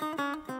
Música